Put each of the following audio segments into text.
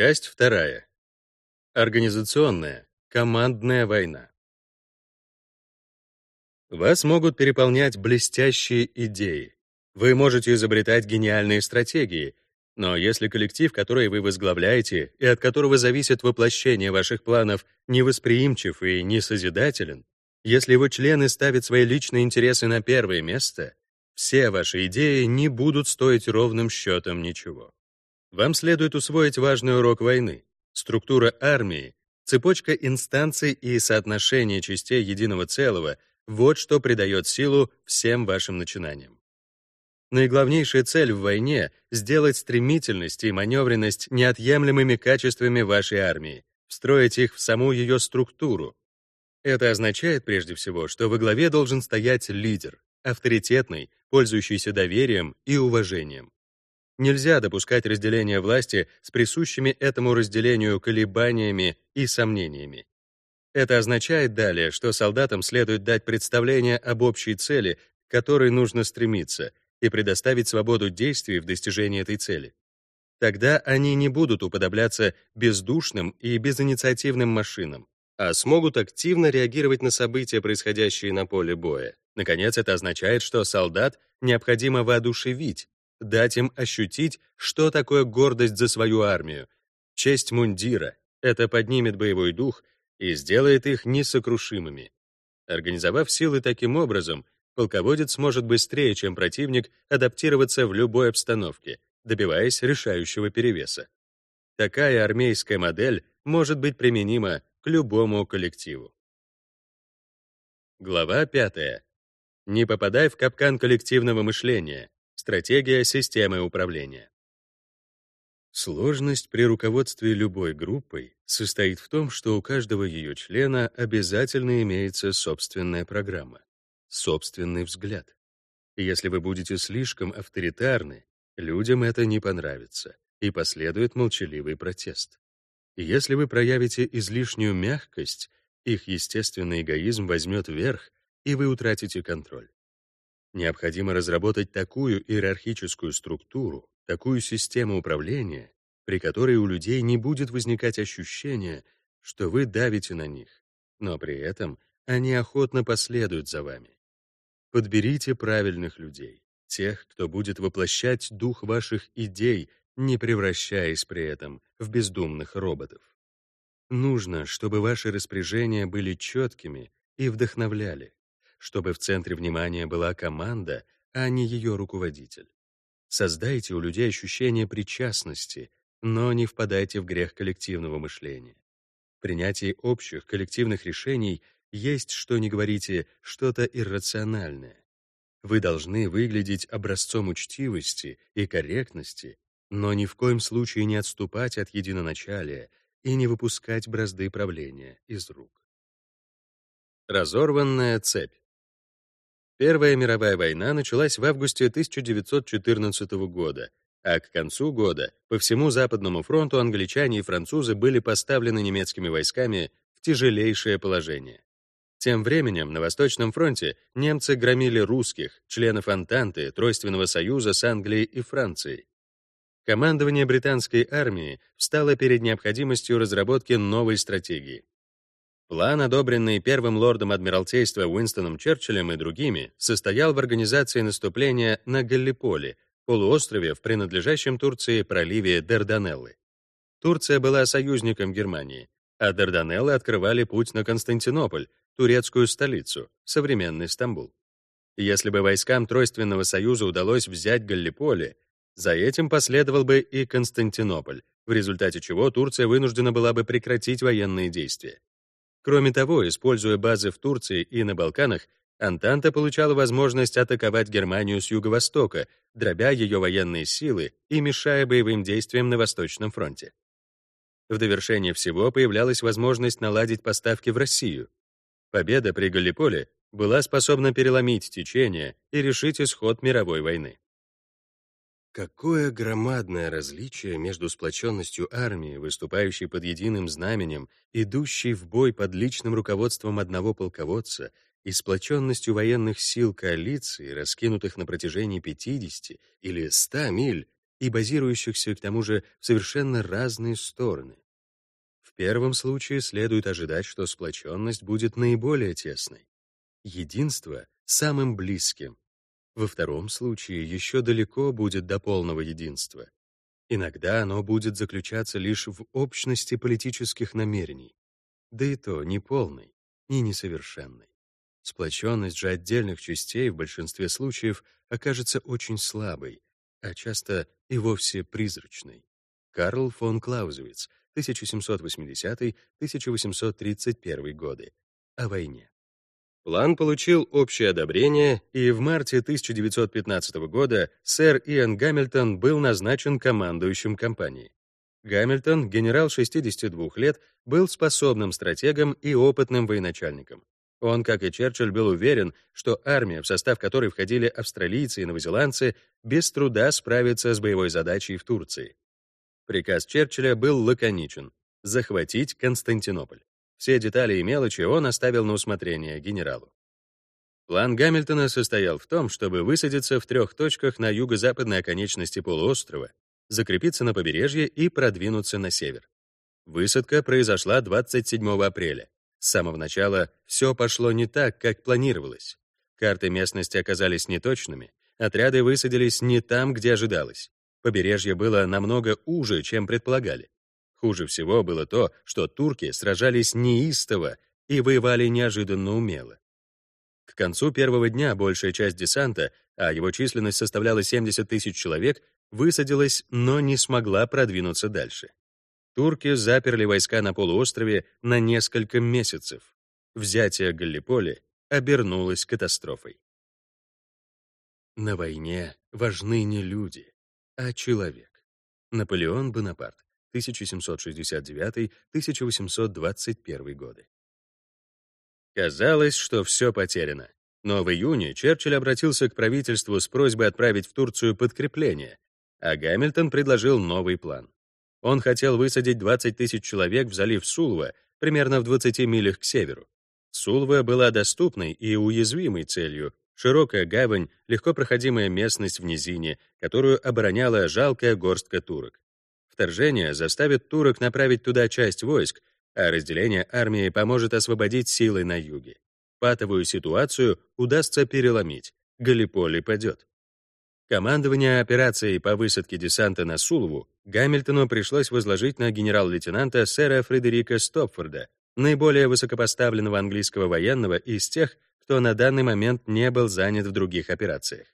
Часть вторая. Организационная, командная война. Вас могут переполнять блестящие идеи. Вы можете изобретать гениальные стратегии, но если коллектив, который вы возглавляете и от которого зависит воплощение ваших планов, невосприимчив и несозидателен, если его члены ставят свои личные интересы на первое место, все ваши идеи не будут стоить ровным счетом ничего. Вам следует усвоить важный урок войны. Структура армии, цепочка инстанций и соотношение частей единого целого — вот что придает силу всем вашим начинаниям. Наиглавнейшая цель в войне — сделать стремительность и маневренность неотъемлемыми качествами вашей армии, встроить их в саму ее структуру. Это означает прежде всего, что во главе должен стоять лидер, авторитетный, пользующийся доверием и уважением. Нельзя допускать разделения власти с присущими этому разделению колебаниями и сомнениями. Это означает далее, что солдатам следует дать представление об общей цели, к которой нужно стремиться, и предоставить свободу действий в достижении этой цели. Тогда они не будут уподобляться бездушным и безинициативным машинам, а смогут активно реагировать на события, происходящие на поле боя. Наконец, это означает, что солдат необходимо воодушевить, дать им ощутить, что такое гордость за свою армию, честь мундира. Это поднимет боевой дух и сделает их несокрушимыми. Организовав силы таким образом, полководец сможет быстрее, чем противник, адаптироваться в любой обстановке, добиваясь решающего перевеса. Такая армейская модель может быть применима к любому коллективу. Глава 5. Не попадай в капкан коллективного мышления. Стратегия системы управления. Сложность при руководстве любой группой состоит в том, что у каждого ее члена обязательно имеется собственная программа, собственный взгляд. Если вы будете слишком авторитарны, людям это не понравится, и последует молчаливый протест. Если вы проявите излишнюю мягкость, их естественный эгоизм возьмет верх, и вы утратите контроль. Необходимо разработать такую иерархическую структуру, такую систему управления, при которой у людей не будет возникать ощущения, что вы давите на них, но при этом они охотно последуют за вами. Подберите правильных людей, тех, кто будет воплощать дух ваших идей, не превращаясь при этом в бездумных роботов. Нужно, чтобы ваши распоряжения были четкими и вдохновляли чтобы в центре внимания была команда, а не ее руководитель. Создайте у людей ощущение причастности, но не впадайте в грех коллективного мышления. Принятие общих коллективных решений есть, что не говорите, что-то иррациональное. Вы должны выглядеть образцом учтивости и корректности, но ни в коем случае не отступать от единоначалия и не выпускать бразды правления из рук. Разорванная цепь. Первая мировая война началась в августе 1914 года, а к концу года по всему Западному фронту англичане и французы были поставлены немецкими войсками в тяжелейшее положение. Тем временем на Восточном фронте немцы громили русских, членов Антанты, Тройственного союза с Англией и Францией. Командование британской армии встало перед необходимостью разработки новой стратегии. План, одобренный первым лордом Адмиралтейства Уинстоном Черчиллем и другими, состоял в организации наступления на Галлиполи, полуострове в принадлежащем Турции проливе Дарданеллы. Турция была союзником Германии, а Дарданеллы открывали путь на Константинополь, турецкую столицу, современный Стамбул. Если бы войскам Тройственного союза удалось взять Галлиполи, за этим последовал бы и Константинополь, в результате чего Турция вынуждена была бы прекратить военные действия. Кроме того, используя базы в Турции и на Балканах, Антанта получала возможность атаковать Германию с юго-востока, дробя ее военные силы и мешая боевым действиям на Восточном фронте. В довершение всего появлялась возможность наладить поставки в Россию. Победа при Галлиполе была способна переломить течение и решить исход мировой войны. Какое громадное различие между сплоченностью армии, выступающей под единым знаменем, идущей в бой под личным руководством одного полководца, и сплоченностью военных сил коалиции, раскинутых на протяжении 50 или 100 миль, и базирующихся, к тому же, в совершенно разные стороны. В первом случае следует ожидать, что сплоченность будет наиболее тесной, единство — самым близким. Во втором случае еще далеко будет до полного единства. Иногда оно будет заключаться лишь в общности политических намерений, да и то не полной, не несовершенной. Сплоченность же отдельных частей в большинстве случаев окажется очень слабой, а часто и вовсе призрачной. Карл фон Клаузевиц, 1780-1831 годы. О войне. План получил общее одобрение, и в марте 1915 года сэр Иэн Гамильтон был назначен командующим кампанией. Гамильтон, генерал 62 лет, был способным стратегом и опытным военачальником. Он, как и Черчилль, был уверен, что армия, в состав которой входили австралийцы и новозеландцы, без труда справится с боевой задачей в Турции. Приказ Черчилля был лаконичен — захватить Константинополь. Все детали и мелочи он оставил на усмотрение генералу. План Гамильтона состоял в том, чтобы высадиться в трех точках на юго-западной оконечности полуострова, закрепиться на побережье и продвинуться на север. Высадка произошла 27 апреля. С самого начала все пошло не так, как планировалось. Карты местности оказались неточными, отряды высадились не там, где ожидалось. Побережье было намного уже, чем предполагали. Хуже всего было то, что турки сражались неистово и воевали неожиданно умело. К концу первого дня большая часть десанта, а его численность составляла 70 тысяч человек, высадилась, но не смогла продвинуться дальше. Турки заперли войска на полуострове на несколько месяцев. Взятие Галлиполи обернулось катастрофой. На войне важны не люди, а человек. Наполеон Бонапарт 1769-1821 годы. Казалось, что все потеряно. Но в июне Черчилль обратился к правительству с просьбой отправить в Турцию подкрепление, а Гамильтон предложил новый план. Он хотел высадить 20 тысяч человек в залив Сулва, примерно в 20 милях к северу. Сулва была доступной и уязвимой целью, широкая гавань, легко проходимая местность в низине, которую обороняла жалкая горстка турок. Вторжение заставит турок направить туда часть войск, а разделение армии поможет освободить силы на юге. Патовую ситуацию удастся переломить. Галиполи падет. Командование операцией по высадке десанта на Сулву Гамильтону пришлось возложить на генерал-лейтенанта сэра Фредерика Стопфорда, наиболее высокопоставленного английского военного из тех, кто на данный момент не был занят в других операциях.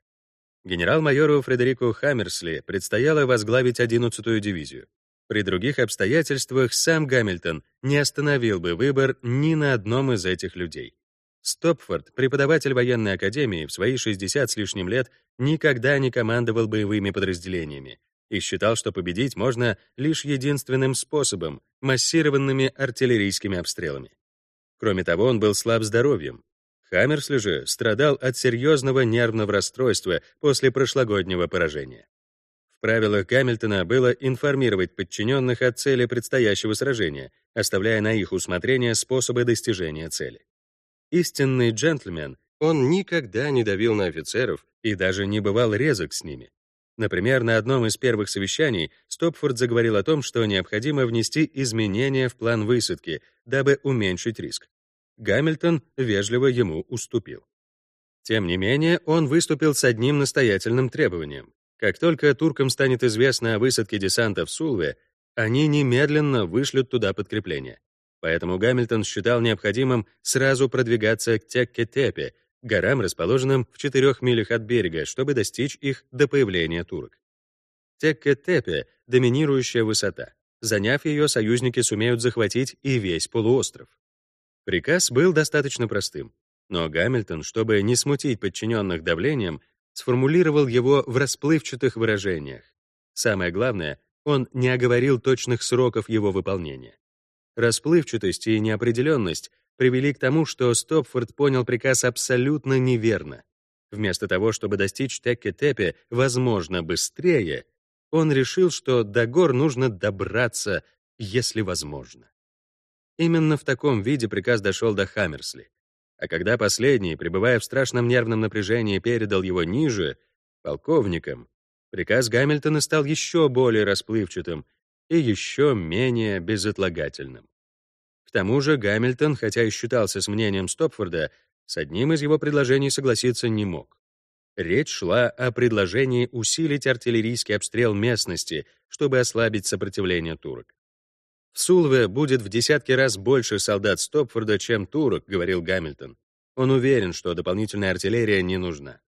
Генерал-майору Фредерику Хаммерсли предстояло возглавить 11-ю дивизию. При других обстоятельствах сам Гамильтон не остановил бы выбор ни на одном из этих людей. Стопфорд, преподаватель военной академии, в свои 60 с лишним лет никогда не командовал боевыми подразделениями и считал, что победить можно лишь единственным способом — массированными артиллерийскими обстрелами. Кроме того, он был слаб здоровьем, Хаммерсли же страдал от серьезного нервного расстройства после прошлогоднего поражения. В правилах Гамильтона было информировать подчиненных о цели предстоящего сражения, оставляя на их усмотрение способы достижения цели. Истинный джентльмен, он никогда не давил на офицеров и даже не бывал резок с ними. Например, на одном из первых совещаний Стопфорд заговорил о том, что необходимо внести изменения в план высадки, дабы уменьшить риск. Гамильтон вежливо ему уступил. Тем не менее, он выступил с одним настоятельным требованием. Как только туркам станет известно о высадке десанта в Сулве, они немедленно вышлют туда подкрепление. Поэтому Гамильтон считал необходимым сразу продвигаться к Текке-Тепе, горам, расположенным в четырех милях от берега, чтобы достичь их до появления турок. Текке-Тепе — доминирующая высота. Заняв ее, союзники сумеют захватить и весь полуостров. Приказ был достаточно простым, но Гамильтон, чтобы не смутить подчиненных давлением, сформулировал его в расплывчатых выражениях. Самое главное, он не оговорил точных сроков его выполнения. Расплывчатость и неопределенность привели к тому, что Стопфорд понял приказ абсолютно неверно. Вместо того, чтобы достичь Текке-Тепе, возможно, быстрее, он решил, что до гор нужно добраться, если возможно. Именно в таком виде приказ дошел до Хаммерсли. А когда последний, пребывая в страшном нервном напряжении, передал его ниже, полковникам, Приказ Гамильтона стал еще более расплывчатым и еще менее безотлагательным. К тому же Гамильтон, хотя и считался с мнением Стопфорда, с одним из его предложений согласиться не мог. Речь шла о предложении усилить артиллерийский обстрел местности, чтобы ослабить сопротивление турок. В Сулве будет в десятки раз больше солдат Стопфорда, чем турок, говорил Гамильтон. Он уверен, что дополнительная артиллерия не нужна.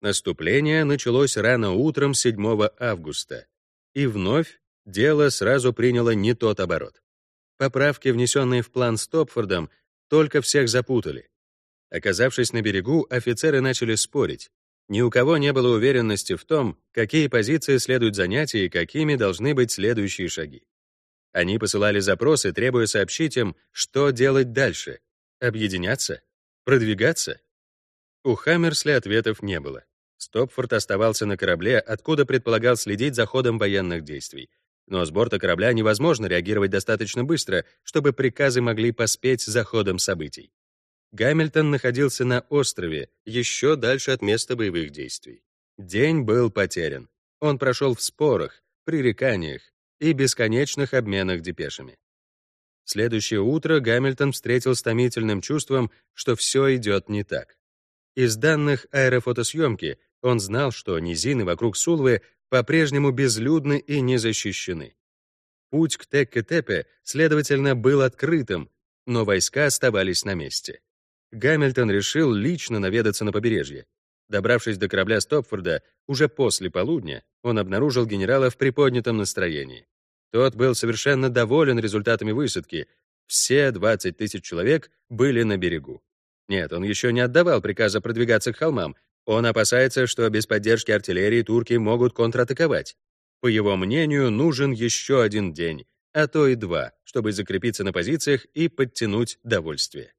Наступление началось рано утром 7 августа, и вновь дело сразу приняло не тот оборот. Поправки, внесенные в план Стопфордом, только всех запутали. Оказавшись на берегу, офицеры начали спорить. Ни у кого не было уверенности в том, какие позиции следует занять и какими должны быть следующие шаги. Они посылали запросы, требуя сообщить им, что делать дальше. Объединяться? Продвигаться? У Хаммерсли ответов не было. Стопфорд оставался на корабле, откуда предполагал следить за ходом военных действий. Но с борта корабля невозможно реагировать достаточно быстро, чтобы приказы могли поспеть за ходом событий. Гамильтон находился на острове, еще дальше от места боевых действий. День был потерян. Он прошел в спорах, пререканиях и бесконечных обменах депешами. Следующее утро Гамильтон встретил с томительным чувством, что все идет не так. Из данных аэрофотосъемки он знал, что низины вокруг Сулвы по-прежнему безлюдны и не защищены. Путь к Текке-Тепе, следовательно, был открытым, но войска оставались на месте. Гамильтон решил лично наведаться на побережье. Добравшись до корабля Стопфорда, уже после полудня он обнаружил генерала в приподнятом настроении. Тот был совершенно доволен результатами высадки. Все 20 тысяч человек были на берегу. Нет, он еще не отдавал приказа продвигаться к холмам. Он опасается, что без поддержки артиллерии турки могут контратаковать. По его мнению, нужен еще один день, а то и два, чтобы закрепиться на позициях и подтянуть довольствие.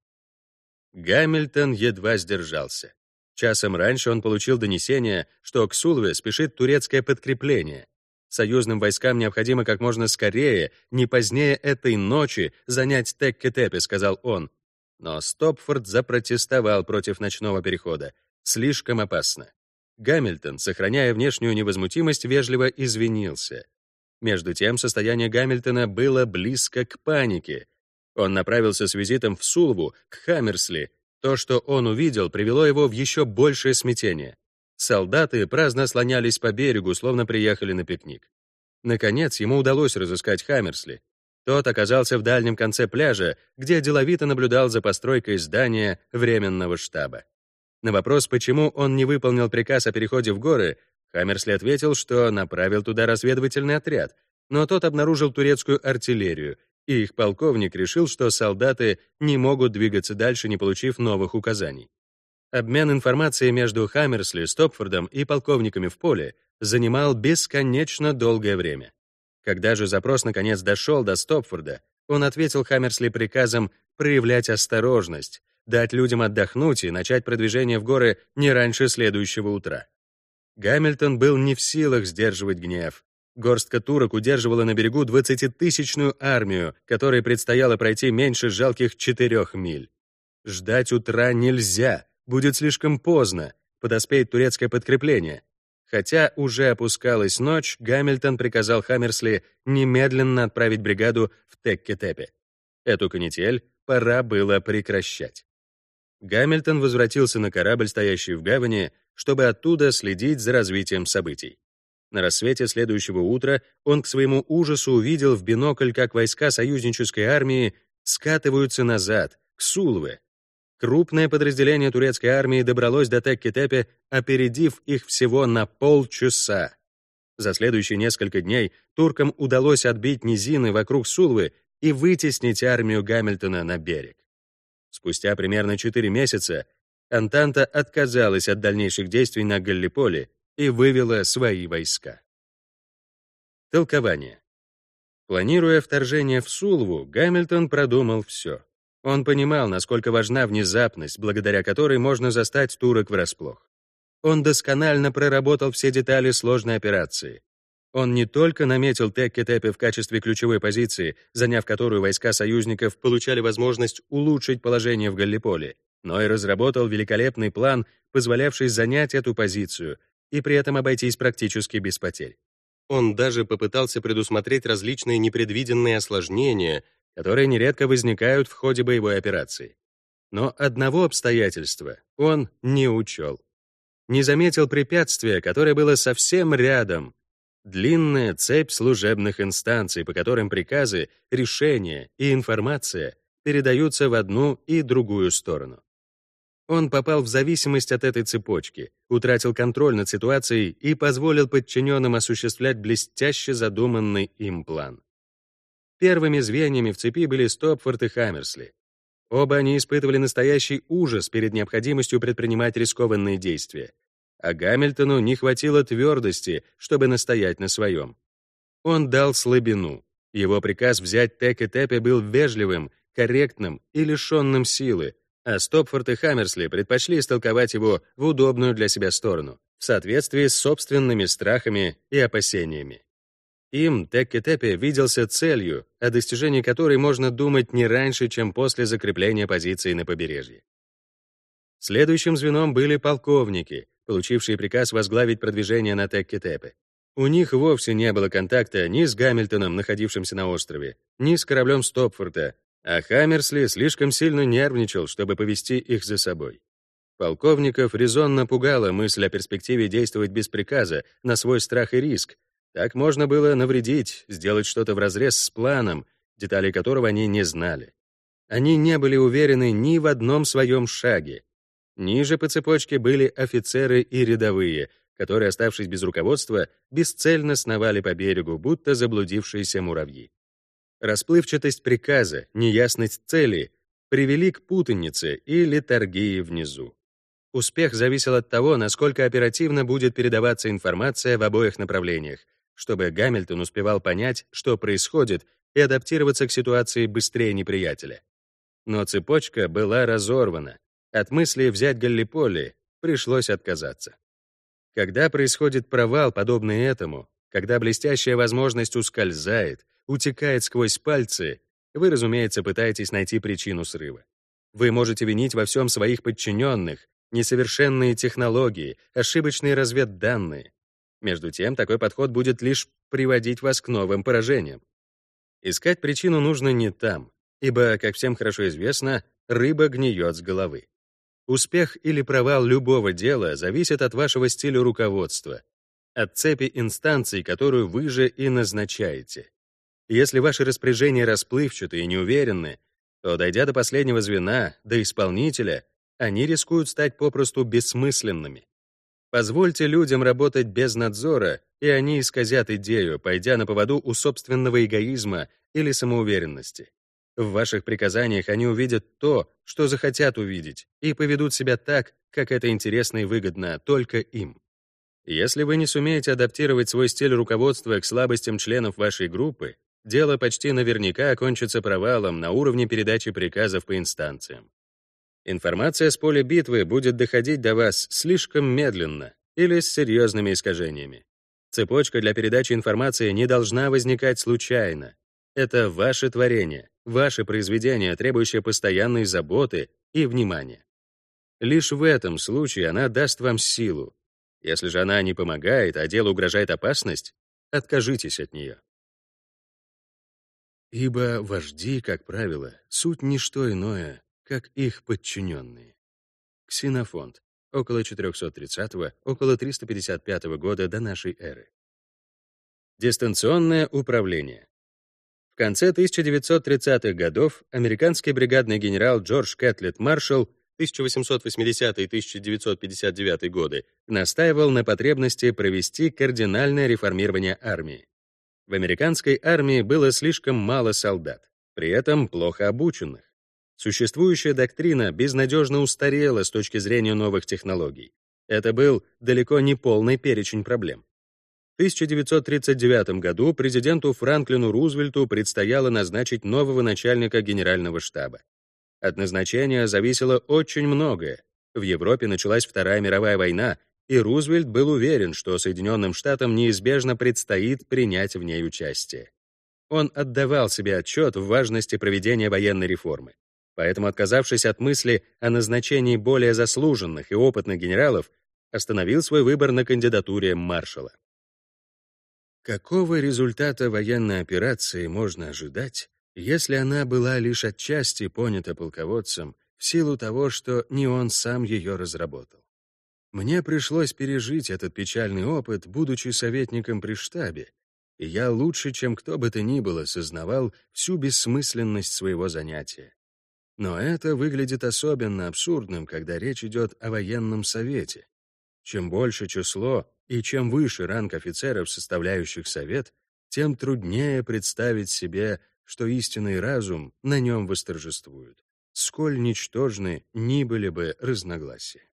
Гамильтон едва сдержался. Часом раньше он получил донесение, что к Сулве спешит турецкое подкрепление. Союзным войскам необходимо как можно скорее, не позднее этой ночи, занять Текке-Тепе, сказал он, но Стопфорд запротестовал против ночного перехода. Слишком опасно. Гамильтон, сохраняя внешнюю невозмутимость, вежливо извинился. Между тем, состояние Гамильтона было близко к панике. Он направился с визитом в Сулву, к Хаммерсли. То, что он увидел, привело его в еще большее смятение. Солдаты праздно слонялись по берегу, словно приехали на пикник. Наконец, ему удалось разыскать Хаммерсли. Тот оказался в дальнем конце пляжа, где деловито наблюдал за постройкой здания временного штаба. На вопрос, почему он не выполнил приказ о переходе в горы, Хаммерсли ответил, что направил туда разведывательный отряд, но тот обнаружил турецкую артиллерию, и их полковник решил, что солдаты не могут двигаться дальше, не получив новых указаний. Обмен информацией между Хаммерсли, Стопфордом и полковниками в поле занимал бесконечно долгое время. Когда же запрос наконец дошел до Стопфорда, он ответил Хаммерсли приказом проявлять осторожность, дать людям отдохнуть и начать продвижение в горы не раньше следующего утра. Гамильтон был не в силах сдерживать гнев. Горстка турок удерживала на берегу 20-тысячную армию, которой предстояло пройти меньше жалких четырех миль. Ждать утра нельзя, будет слишком поздно, подоспеет турецкое подкрепление. Хотя уже опускалась ночь, Гамильтон приказал Хаммерсли немедленно отправить бригаду в Текке-Тепе. Эту канитель пора было прекращать. Гамильтон возвратился на корабль, стоящий в гавани, чтобы оттуда следить за развитием событий. На рассвете следующего утра он к своему ужасу увидел в бинокль, как войска союзнической армии скатываются назад, к Сулве, Крупное подразделение турецкой армии добралось до Текки-Тепе, опередив их всего на полчаса. За следующие несколько дней туркам удалось отбить низины вокруг Сулвы и вытеснить армию Гамильтона на берег. Спустя примерно 4 месяца Антанта отказалась от дальнейших действий на Галлиполе и вывела свои войска. Толкование. Планируя вторжение в Сулву, Гамильтон продумал все. Он понимал, насколько важна внезапность, благодаря которой можно застать турок врасплох. Он досконально проработал все детали сложной операции. Он не только наметил Текке-Тепе в качестве ключевой позиции, заняв которую войска союзников получали возможность улучшить положение в Галлиполе, но и разработал великолепный план, позволявший занять эту позицию, и при этом обойтись практически без потерь. Он даже попытался предусмотреть различные непредвиденные осложнения, которые нередко возникают в ходе боевой операции. Но одного обстоятельства он не учел. Не заметил препятствия, которое было совсем рядом. Длинная цепь служебных инстанций, по которым приказы, решения и информация передаются в одну и другую сторону. Он попал в зависимость от этой цепочки, утратил контроль над ситуацией и позволил подчиненным осуществлять блестяще задуманный им план. Первыми звеньями в цепи были Стопфорд и Хаммерсли. Оба они испытывали настоящий ужас перед необходимостью предпринимать рискованные действия. А Гамильтону не хватило твердости, чтобы настоять на своем. Он дал слабину. Его приказ взять Тек и Тепе был вежливым, корректным и лишенным силы, а Стопфорд и Хаммерсли предпочли истолковать его в удобную для себя сторону, в соответствии с собственными страхами и опасениями. Им Текки-Тепе виделся целью, о достижении которой можно думать не раньше, чем после закрепления позиции на побережье. Следующим звеном были полковники, получившие приказ возглавить продвижение на Текки-Тепе. У них вовсе не было контакта ни с Гамильтоном, находившимся на острове, ни с кораблем Стопфорта, а Хаммерсли слишком сильно нервничал, чтобы повести их за собой. Полковников резонно пугала мысль о перспективе действовать без приказа, на свой страх и риск. Так можно было навредить, сделать что-то вразрез с планом, деталей которого они не знали. Они не были уверены ни в одном своем шаге. Ниже по цепочке были офицеры и рядовые, которые, оставшись без руководства, бесцельно сновали по берегу, будто заблудившиеся муравьи. Расплывчатость приказа, неясность цели привели к путанице и литургии внизу. Успех зависел от того, насколько оперативно будет передаваться информация в обоих направлениях, чтобы Гамильтон успевал понять, что происходит, и адаптироваться к ситуации быстрее неприятеля. Но цепочка была разорвана. От мысли взять Галлиполи пришлось отказаться. Когда происходит провал, подобный этому, когда блестящая возможность ускользает, утекает сквозь пальцы, вы, разумеется, пытаетесь найти причину срыва. Вы можете винить во всем своих подчиненных, несовершенные технологии, ошибочные разведданные. Между тем, такой подход будет лишь приводить вас к новым поражениям. Искать причину нужно не там, ибо, как всем хорошо известно, рыба гниет с головы. Успех или провал любого дела зависит от вашего стиля руководства, от цепи инстанций, которую вы же и назначаете. Если ваши распоряжения расплывчаты и неуверенны, то, дойдя до последнего звена, до исполнителя, они рискуют стать попросту бессмысленными. Позвольте людям работать без надзора, и они исказят идею, пойдя на поводу у собственного эгоизма или самоуверенности. В ваших приказаниях они увидят то, что захотят увидеть, и поведут себя так, как это интересно и выгодно только им. Если вы не сумеете адаптировать свой стиль руководства к слабостям членов вашей группы, дело почти наверняка окончится провалом на уровне передачи приказов по инстанциям. Информация с поля битвы будет доходить до вас слишком медленно или с серьезными искажениями. Цепочка для передачи информации не должна возникать случайно. Это ваше творение, ваше произведение, требующее постоянной заботы и внимания. Лишь в этом случае она даст вам силу. Если же она не помогает, а делу угрожает опасность, откажитесь от нее. Ибо вожди, как правило, суть не что иное, как их подчиненные. Ксенофонт, около 430 около 355 года до нашей эры. Дистанционное управление. В конце 1930-х годов американский бригадный генерал Джордж Кэтлет Маршалл 1880-1959 годы настаивал на потребности провести кардинальное реформирование армии. В американской армии было слишком мало солдат, при этом плохо обученных. Существующая доктрина безнадежно устарела с точки зрения новых технологий. Это был далеко не полный перечень проблем. В 1939 году президенту Франклину Рузвельту предстояло назначить нового начальника генерального штаба. От назначения зависело очень многое. В Европе началась Вторая мировая война, и Рузвельт был уверен, что Соединенным Штатам неизбежно предстоит принять в ней участие. Он отдавал себе отчет в важности проведения военной реформы. Поэтому, отказавшись от мысли о назначении более заслуженных и опытных генералов, остановил свой выбор на кандидатуре маршала. Какого результата военной операции можно ожидать, если она была лишь отчасти понята полководцем в силу того, что не он сам ее разработал? Мне пришлось пережить этот печальный опыт, будучи советником при штабе, и я лучше, чем кто бы то ни было, сознавал всю бессмысленность своего занятия. Но это выглядит особенно абсурдным, когда речь идет о военном совете. Чем больше число и чем выше ранг офицеров, составляющих совет, тем труднее представить себе, что истинный разум на нем восторжествует, сколь ничтожны ни были бы разногласия.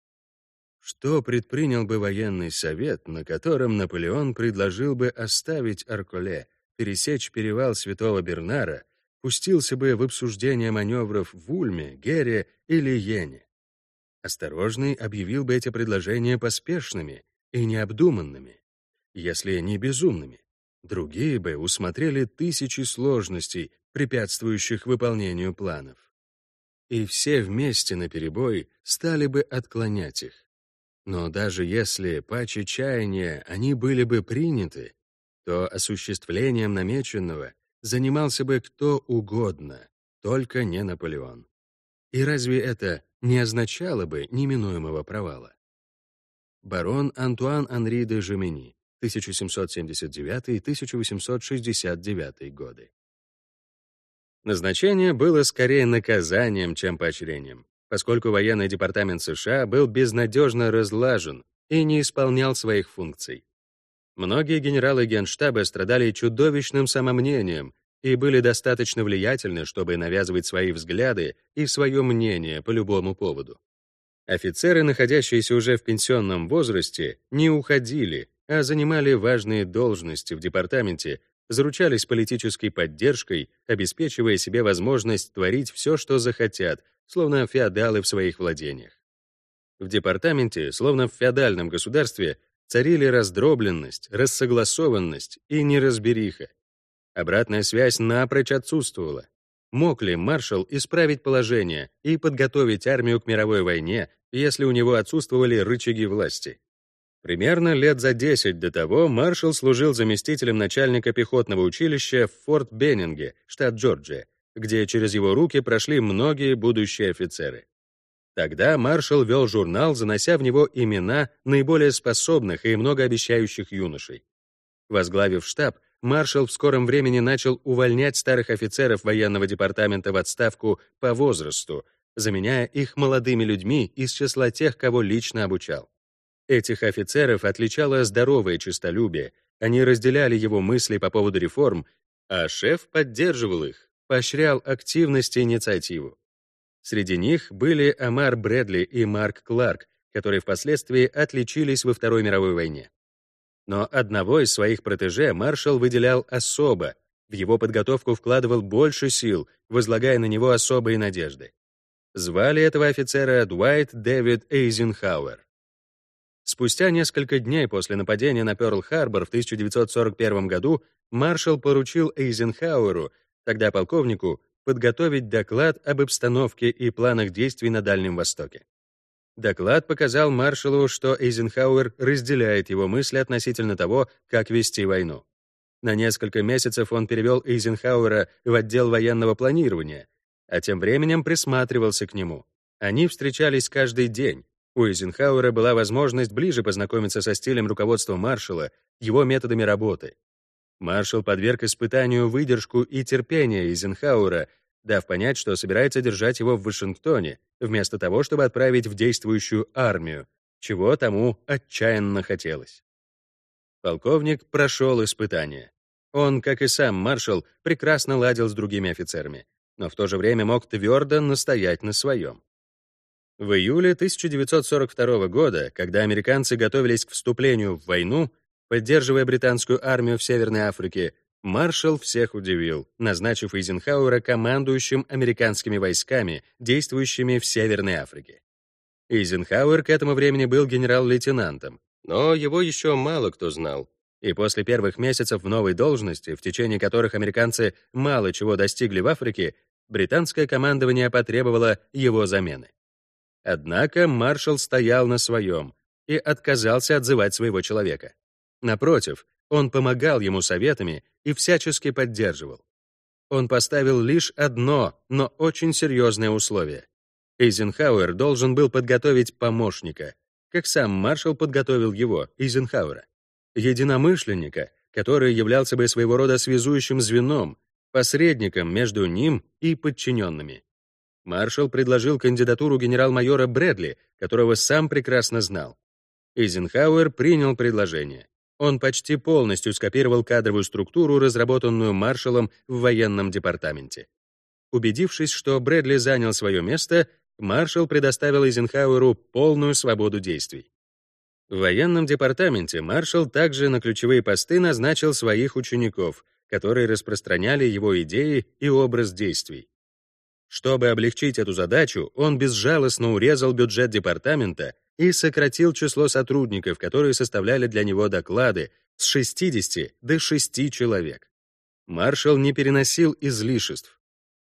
Что предпринял бы военный совет, на котором Наполеон предложил бы оставить Арколе, пересечь перевал Святого Бернара, пустился бы в обсуждение маневров в Ульме, Гере или Йене? Осторожный объявил бы эти предложения поспешными и необдуманными, если не безумными. Другие бы усмотрели тысячи сложностей, препятствующих выполнению планов. И все вместе наперебой стали бы отклонять их. Но даже если паче чаяния они были бы приняты, то осуществлением намеченного занимался бы кто угодно, только не Наполеон. И разве это не означало бы неминуемого провала? Барон Антуан Анри де Жемени, 1779-1869 годы. Назначение было скорее наказанием, чем поощрением поскольку военный департамент США был безнадежно разлажен и не исполнял своих функций. Многие генералы Генштаба страдали чудовищным самомнением и были достаточно влиятельны, чтобы навязывать свои взгляды и свое мнение по любому поводу. Офицеры, находящиеся уже в пенсионном возрасте, не уходили, а занимали важные должности в департаменте, заручались политической поддержкой, обеспечивая себе возможность творить все, что захотят, словно феодалы в своих владениях. В департаменте, словно в феодальном государстве, царили раздробленность, рассогласованность и неразбериха. Обратная связь напрочь отсутствовала. Мог ли маршал исправить положение и подготовить армию к мировой войне, если у него отсутствовали рычаги власти? Примерно лет за 10 до того маршал служил заместителем начальника пехотного училища в Форт Беннинге, штат Джорджия, где через его руки прошли многие будущие офицеры. Тогда маршал вел журнал, занося в него имена наиболее способных и многообещающих юношей. Возглавив штаб, маршал в скором времени начал увольнять старых офицеров военного департамента в отставку по возрасту, заменяя их молодыми людьми из числа тех, кого лично обучал. Этих офицеров отличало здоровое честолюбие, они разделяли его мысли по поводу реформ, а шеф поддерживал их, поощрял активность и инициативу. Среди них были Амар Брэдли и Марк Кларк, которые впоследствии отличились во Второй мировой войне. Но одного из своих протеже маршал выделял особо, в его подготовку вкладывал больше сил, возлагая на него особые надежды. Звали этого офицера Дуайт Дэвид Эйзенхауэр. Спустя несколько дней после нападения на Пёрл-Харбор в 1941 году маршал поручил Эйзенхауэру тогда полковнику, подготовить доклад об обстановке и планах действий на Дальнем Востоке. Доклад показал маршалу, что Эйзенхауэр разделяет его мысли относительно того, как вести войну. На несколько месяцев он перевел Эйзенхауэра в отдел военного планирования, а тем временем присматривался к нему. Они встречались каждый день. У Эйзенхауэра была возможность ближе познакомиться со стилем руководства маршала, его методами работы. Маршал подверг испытанию выдержку и терпение Эйзенхауэра, дав понять, что собирается держать его в Вашингтоне, вместо того, чтобы отправить в действующую армию, чего тому отчаянно хотелось. Полковник прошел испытание. Он, как и сам маршал, прекрасно ладил с другими офицерами, но в то же время мог твердо настоять на своем. В июле 1942 года, когда американцы готовились к вступлению в войну, Поддерживая британскую армию в Северной Африке, маршал всех удивил, назначив Эйзенхауэра командующим американскими войсками, действующими в Северной Африке. Эйзенхауэр к этому времени был генерал-лейтенантом, но его еще мало кто знал. И после первых месяцев в новой должности, в течение которых американцы мало чего достигли в Африке, британское командование потребовало его замены. Однако маршал стоял на своем, и отказался отзывать своего человека. Напротив, он помогал ему советами и всячески поддерживал. Он поставил лишь одно, но очень серьезное условие. Эйзенхауэр должен был подготовить помощника, как сам маршал подготовил его, Эйзенхауэра, единомышленника, который являлся бы своего рода связующим звеном, посредником между ним и подчиненными. Маршал предложил кандидатуру генерал-майора Брэдли, которого сам прекрасно знал. Эйзенхауэр принял предложение. Он почти полностью скопировал кадровую структуру, разработанную маршалом в военном департаменте. Убедившись, что Брэдли занял свое место, маршал предоставил Эйзенхауэру полную свободу действий. В военном департаменте маршал также на ключевые посты назначил своих учеников, которые распространяли его идеи и образ действий. Чтобы облегчить эту задачу, он безжалостно урезал бюджет департамента и сократил число сотрудников, которые составляли для него доклады, с 60 до 6 человек. Маршал не переносил излишеств.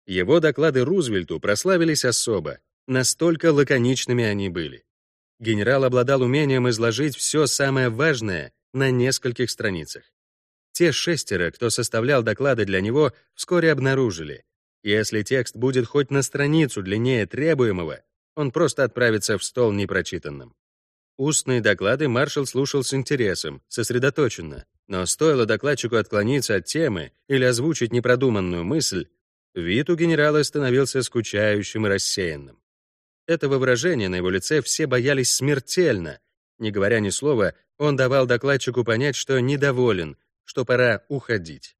Его доклады Рузвельту прославились особо, настолько лаконичными они были. Генерал обладал умением изложить все самое важное на нескольких страницах. Те шестеро, кто составлял доклады для него, вскоре обнаружили, если текст будет хоть на страницу длиннее требуемого, он просто отправится в стол непрочитанным. Устные доклады маршал слушал с интересом, сосредоточенно, но стоило докладчику отклониться от темы или озвучить непродуманную мысль, вид у генерала становился скучающим и рассеянным. Этого выражения на его лице все боялись смертельно. Не говоря ни слова, он давал докладчику понять, что недоволен, что пора уходить.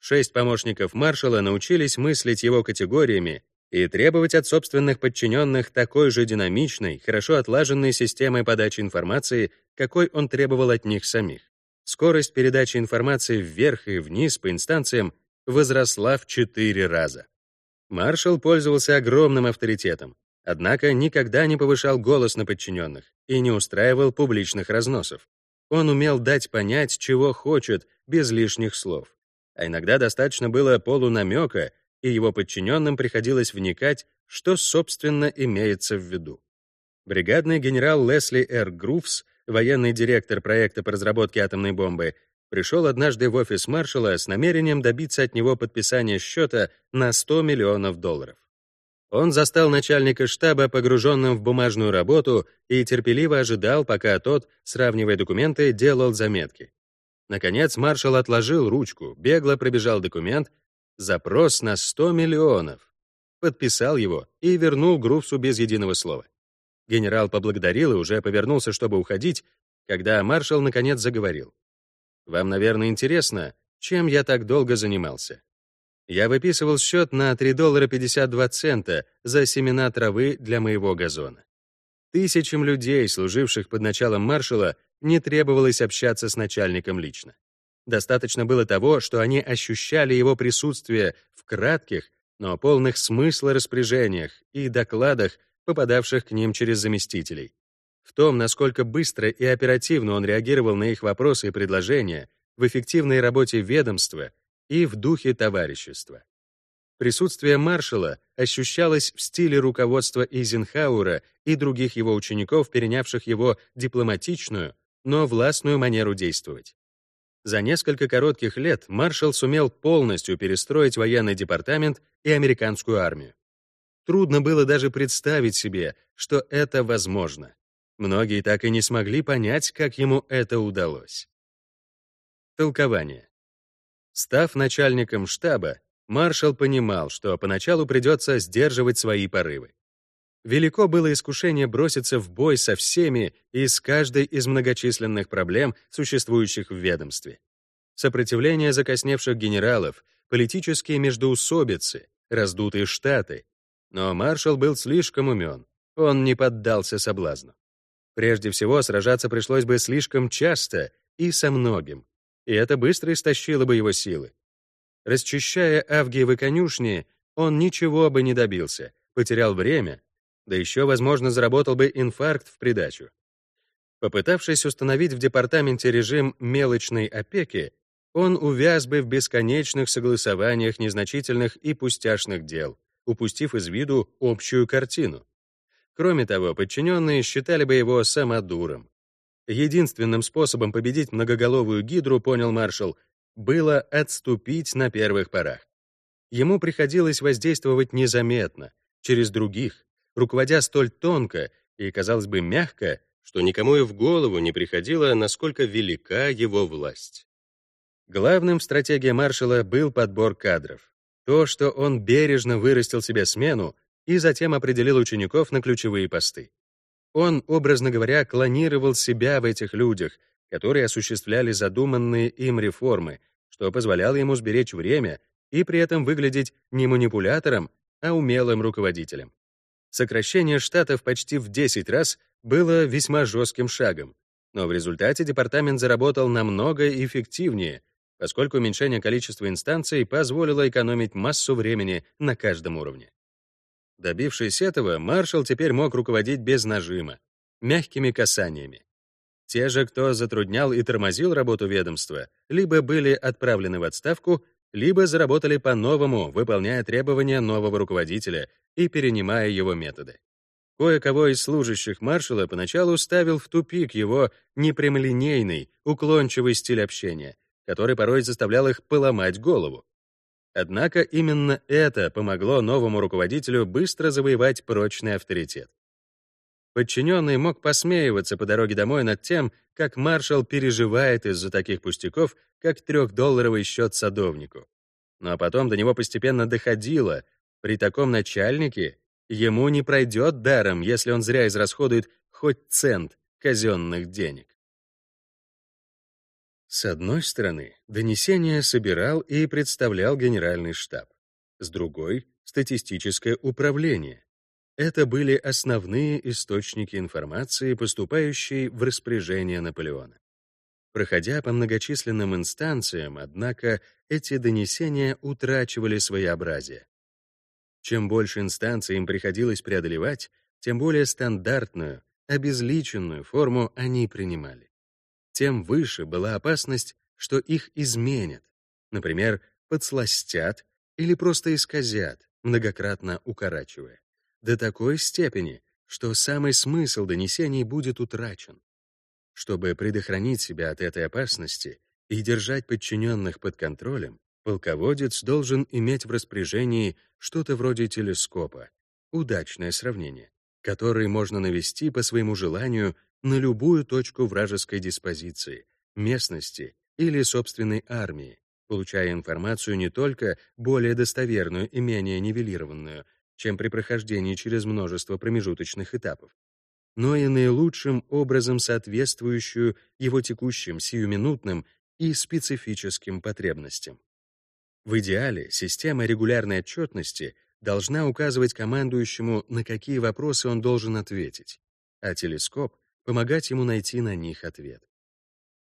Шесть помощников маршала научились мыслить его категориями и требовать от собственных подчиненных такой же динамичной, хорошо отлаженной системой подачи информации, какой он требовал от них самих. Скорость передачи информации вверх и вниз по инстанциям возросла в четыре раза. Маршал пользовался огромным авторитетом, однако никогда не повышал голос на подчиненных и не устраивал публичных разносов. Он умел дать понять, чего хочет, без лишних слов. А иногда достаточно было полунамека, и его подчиненным приходилось вникать, что, собственно, имеется в виду. Бригадный генерал Лесли Р. Грувс, военный директор проекта по разработке атомной бомбы, пришел однажды в офис маршала с намерением добиться от него подписания счета на 100 миллионов долларов. Он застал начальника штаба, погруженным в бумажную работу, и терпеливо ожидал, пока тот, сравнивая документы, делал заметки. Наконец маршал отложил ручку, бегло пробежал документ, запрос на 100 миллионов, подписал его и вернул Груфсу без единого слова. Генерал поблагодарил и уже повернулся, чтобы уходить, когда маршал наконец заговорил. «Вам, наверное, интересно, чем я так долго занимался?» Я выписывал счет на 3 доллара 52 цента за семена травы для моего газона. Тысячам людей, служивших под началом маршала, не требовалось общаться с начальником лично. Достаточно было того, что они ощущали его присутствие в кратких, но полных смысла распоряжениях и докладах, попадавших к ним через заместителей. В том, насколько быстро и оперативно он реагировал на их вопросы и предложения, в эффективной работе ведомства и в духе товарищества. Присутствие маршала ощущалось в стиле руководства Эйзенхауэра и других его учеников, перенявших его дипломатичную, но властную манеру действовать. За несколько коротких лет маршал сумел полностью перестроить военный департамент и американскую армию. Трудно было даже представить себе, что это возможно. Многие так и не смогли понять, как ему это удалось. Толкование. Став начальником штаба, маршал понимал, что поначалу придется сдерживать свои порывы. Велико было искушение броситься в бой со всеми и с каждой из многочисленных проблем, существующих в ведомстве. Сопротивление закосневших генералов, политические междоусобицы, раздутые штаты. Но маршал был слишком умен, он не поддался соблазну. Прежде всего, сражаться пришлось бы слишком часто и со многим, и это быстро истощило бы его силы. Расчищая Авгиевы конюшни, он ничего бы не добился, потерял время, да еще, возможно, заработал бы инфаркт в придачу. Попытавшись установить в департаменте режим мелочной опеки, он увяз бы в бесконечных согласованиях незначительных и пустяшных дел, упустив из виду общую картину. Кроме того, подчиненные считали бы его самодуром, Единственным способом победить многоголовую гидру, понял маршал, было отступить на первых порах. Ему приходилось воздействовать незаметно, через других, руководя столь тонко и, казалось бы, мягко, что никому и в голову не приходило, насколько велика его власть. Главным в стратегии маршала был подбор кадров. То, что он бережно вырастил себе смену и затем определил учеников на ключевые посты. Он, образно говоря, клонировал себя в этих людях, которые осуществляли задуманные им реформы, что позволяло ему сберечь время и при этом выглядеть не манипулятором, а умелым руководителем. Сокращение штатов почти в 10 раз было весьма жестким шагом, но в результате департамент заработал намного эффективнее, поскольку уменьшение количества инстанций позволило экономить массу времени на каждом уровне. Добившись этого, маршал теперь мог руководить без нажима, мягкими касаниями. Те же, кто затруднял и тормозил работу ведомства, либо были отправлены в отставку, либо заработали по-новому, выполняя требования нового руководителя и перенимая его методы. Кое-кого из служащих маршала поначалу ставил в тупик его непрямолинейный, уклончивый стиль общения, который порой заставлял их поломать голову. Однако именно это помогло новому руководителю быстро завоевать прочный авторитет. Подчиненный мог посмеиваться по дороге домой над тем, как маршал переживает из-за таких пустяков, как трехдолларовый счет садовнику. Но потом до него постепенно доходило, при таком начальнике ему не пройдет даром, если он зря израсходует хоть цент казенных денег. С одной стороны, донесения собирал и представлял генеральный штаб. С другой — статистическое управление. Это были основные источники информации, поступающей в распоряжение Наполеона. Проходя по многочисленным инстанциям, однако, эти донесения утрачивали своеобразие. Чем больше инстанций им приходилось преодолевать, тем более стандартную, обезличенную форму они принимали. Тем выше была опасность, что их изменят, например, подсластят или просто исказят, многократно укорачивая. До такой степени, что самый смысл донесений будет утрачен. Чтобы предохранить себя от этой опасности и держать подчиненных под контролем, полководец должен иметь в распоряжении что-то вроде телескопа, удачное сравнение, который можно навести по своему желанию на любую точку вражеской диспозиции, местности или собственной армии, получая информацию не только более достоверную и менее нивелированную, чем при прохождении через множество промежуточных этапов, но и наилучшим образом соответствующую его текущим сиюминутным и специфическим потребностям. В идеале система регулярной отчетности должна указывать командующему, на какие вопросы он должен ответить, а телескоп — помогать ему найти на них ответ.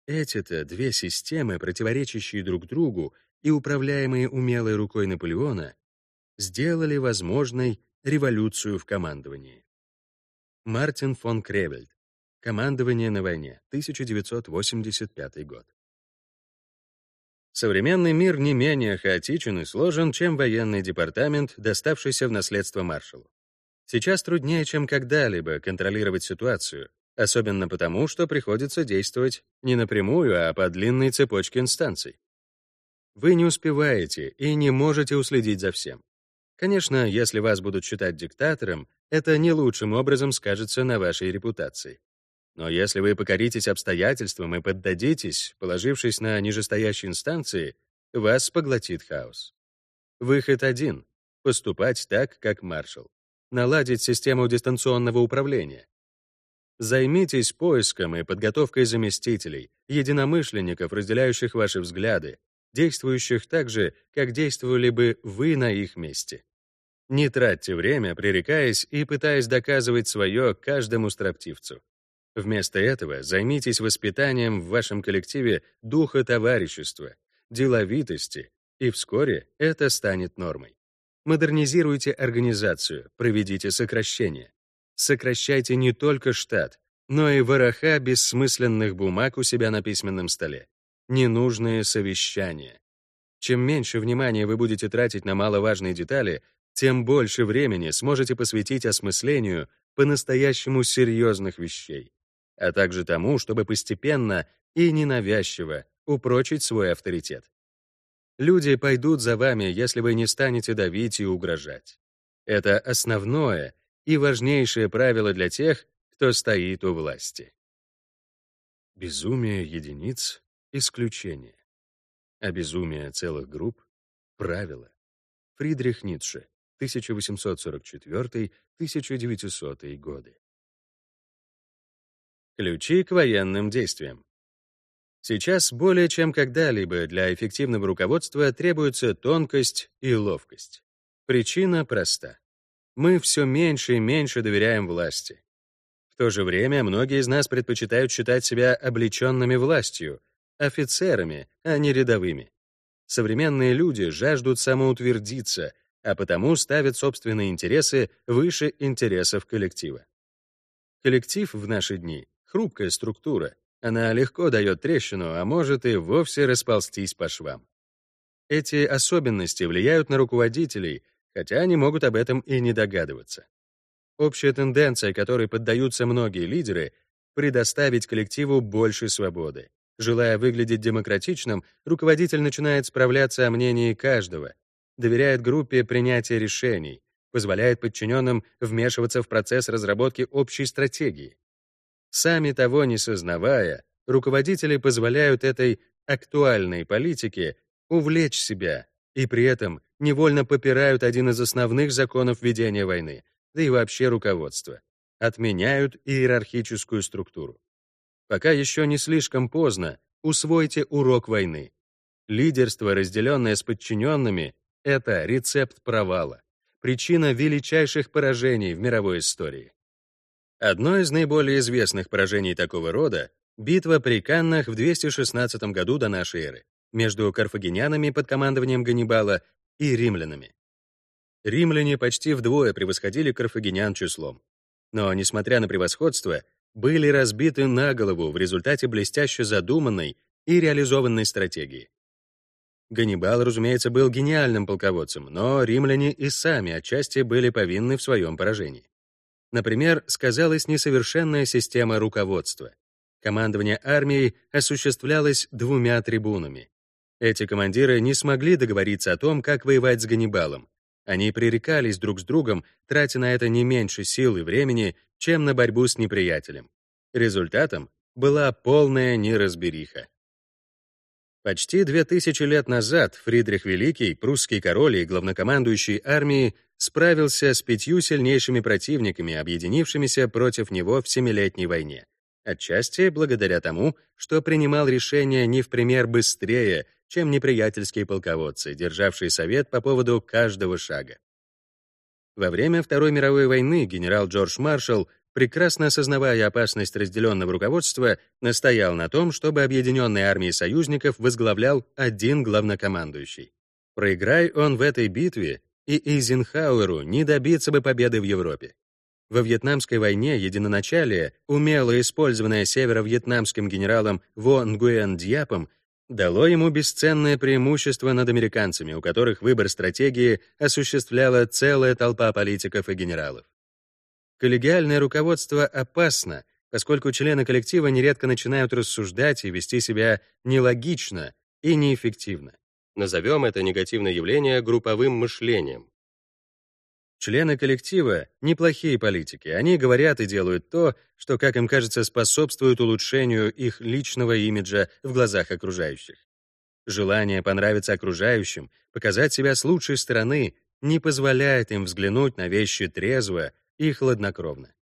Эти-то две системы, противоречащие друг другу и управляемые умелой рукой Наполеона, сделали возможной революцию в командовании. Мартин фон Кревельд. Командование на войне. 1985 год. Современный мир не менее хаотичен и сложен, чем военный департамент, доставшийся в наследство маршалу. Сейчас труднее, чем когда-либо контролировать ситуацию, особенно потому, что приходится действовать не напрямую, а по длинной цепочке инстанций. Вы не успеваете и не можете уследить за всем. Конечно, если вас будут считать диктатором, это не лучшим образом скажется на вашей репутации. Но если вы покоритесь обстоятельствам и поддадитесь, положившись на нижестоящие инстанции, вас поглотит хаос. Выход один — поступать так, как маршал. Наладить систему дистанционного управления. Займитесь поиском и подготовкой заместителей, единомышленников, разделяющих ваши взгляды, действующих так же, как действовали бы вы на их месте. Не тратьте время, пререкаясь и пытаясь доказывать свое каждому строптивцу. Вместо этого займитесь воспитанием в вашем коллективе духа товарищества, деловитости, и вскоре это станет нормой. Модернизируйте организацию, проведите сокращения. Сокращайте не только штат, но и вороха бессмысленных бумаг у себя на письменном столе, ненужные совещания. Чем меньше внимания вы будете тратить на маловажные детали, тем больше времени сможете посвятить осмыслению по-настоящему серьезных вещей. А также тому, чтобы постепенно и ненавязчиво упрочить свой авторитет. Люди пойдут за вами, если вы не станете давить и угрожать. Это основное и важнейшее правило для тех, кто стоит у власти. Безумие единиц — исключение, а безумие целых групп — правило. Фридрих Ницше, 1844-1900 годы. Ключи к военным действиям. Сейчас более чем когда-либо для эффективного руководства требуется тонкость и ловкость. Причина проста. Мы все меньше и меньше доверяем власти. В то же время многие из нас предпочитают считать себя облеченными властью, офицерами, а не рядовыми. Современные люди жаждут самоутвердиться, а потому ставят собственные интересы выше интересов коллектива. Коллектив в наши дни — хрупкая структура, она легко дает трещину, а может и вовсе расползтись по швам. Эти особенности влияют на руководителей, хотя они могут об этом и не догадываться. Общая тенденция, которой поддаются многие лидеры — предоставить коллективу больше свободы. Желая выглядеть демократичным, руководитель начинает справляться о мнении каждого, доверяет группе принятия решений, позволяет подчиненным вмешиваться в процесс разработки общей стратегии. Сами того не сознавая, руководители позволяют этой актуальной политике увлечь себя и при этом невольно попирают один из основных законов ведения войны, да и вообще руководства. Отменяют иерархическую структуру. Пока еще не слишком поздно, усвойте урок войны. Лидерство, разделенное с подчиненными, — это рецепт провала, причина величайших поражений в мировой истории. Одно из наиболее известных поражений такого рода — битва при Каннах в 216 году до нашей эры между карфагенянами под командованием Ганнибала и римлянами. Римляне почти вдвое превосходили карфагенян числом. Но, несмотря на превосходство, были разбиты на голову в результате блестяще задуманной и реализованной стратегии. Ганнибал, разумеется, был гениальным полководцем, но римляне и сами отчасти были повинны в своем поражении. Например, сказалась несовершенная система руководства. Командование армией осуществлялось двумя трибунами. Эти командиры не смогли договориться о том, как воевать с Ганнибалом. Они пререкались друг с другом, тратя на это не меньше сил и времени, чем на борьбу с неприятелем. Результатом была полная неразбериха. Почти две тысячи лет назад Фридрих Великий, прусский король и главнокомандующий армией, справился с пятью сильнейшими противниками, объединившимися против него в Семилетней войне. Отчасти благодаря тому, что принимал решения не в пример быстрее, чем неприятельские полководцы, державшие совет по поводу каждого шага. Во время Второй мировой войны генерал Джордж Маршалл, прекрасно осознавая опасность разделенного руководства, настоял на том, чтобы объединенные армии союзников возглавлял один главнокомандующий. Проиграй он в этой битве, и Эйзенхауэру не добиться бы победы в Европе. Во Вьетнамской войне единоначалие, умело использованное северо-вьетнамским генералом Во Нгуэн Дьяпом, дало ему бесценное преимущество над американцами, у которых выбор стратегии осуществляла целая толпа политиков и генералов. Коллегиальное руководство опасно, поскольку члены коллектива нередко начинают рассуждать и вести себя нелогично и неэффективно. Назовем это негативное явление групповым мышлением. Члены коллектива — неплохие политики. Они говорят и делают то, что, как им кажется, способствует улучшению их личного имиджа в глазах окружающих. Желание понравиться окружающим, показать себя с лучшей стороны не позволяет им взглянуть на вещи трезво и хладнокровно.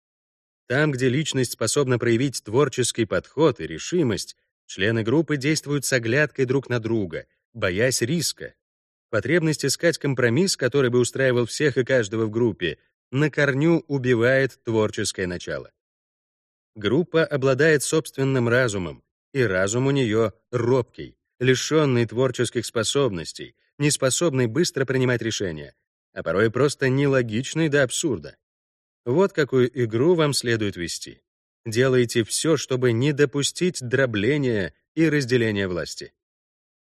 Там, где личность способна проявить творческий подход и решимость, члены группы действуют с оглядкой друг на друга — боясь риска. Потребность искать компромисс, который бы устраивал всех и каждого в группе, на корню убивает творческое начало. Группа обладает собственным разумом, и разум у нее робкий, лишенный творческих способностей, не способный быстро принимать решения, а порой просто нелогичный до абсурда. Вот какую игру вам следует вести. Делайте все, чтобы не допустить дробления и разделения власти.